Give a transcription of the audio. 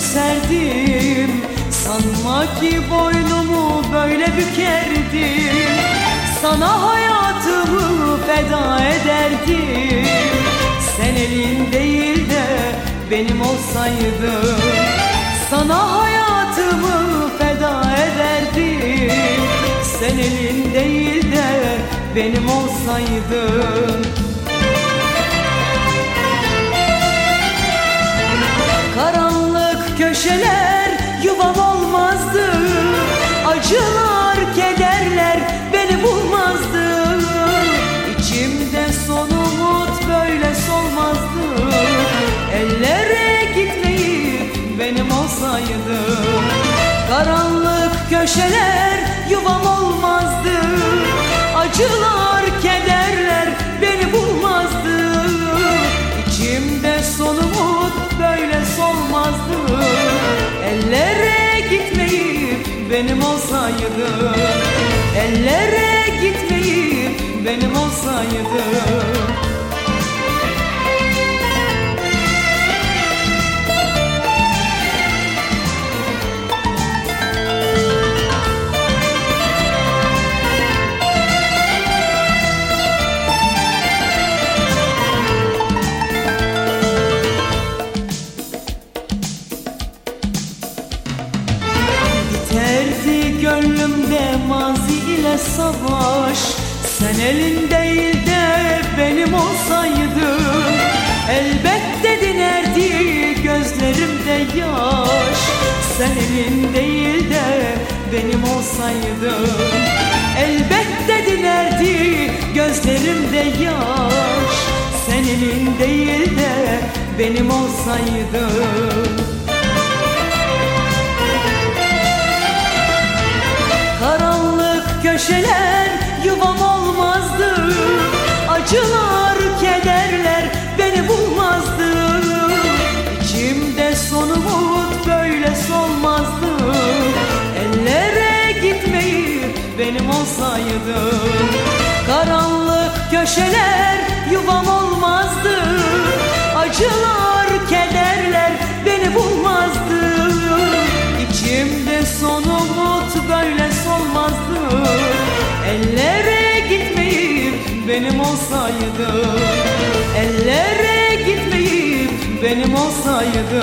serdim Sanma ki boynumu böyle bükerdim. Sana hayatımı feda ederdim. Sen elin değil de benim olsaydın. Sana hayatımı feda ederdim. Sen elin değil de benim olsaydın köşeler yuvam olmazdı. Acılar, kederler beni bulmazdı. İçimde son umut böyle solmazdı. Ellere gitmeyip benim olsaydı. Ellere gitmeyip benim olsaydı ile savaş. Sen elin değil de benim olsaydın Elbette dinerdi gözlerimde yaş. Sen elin değil de benim olsaydın Elbette dinerdi gözlerimde yaş. Sen elin değil de benim olsaydın köşeler yuvam olmazdı. Acılar, kederler beni bulmazdı. İçimde son umut böyle solmazdı. Ellere gitmeyip benim olsaydı. Karanlık köşeler yuvam olmazdı. Acılar, benim olsaydı Ellere gitmeyip benim olsaydı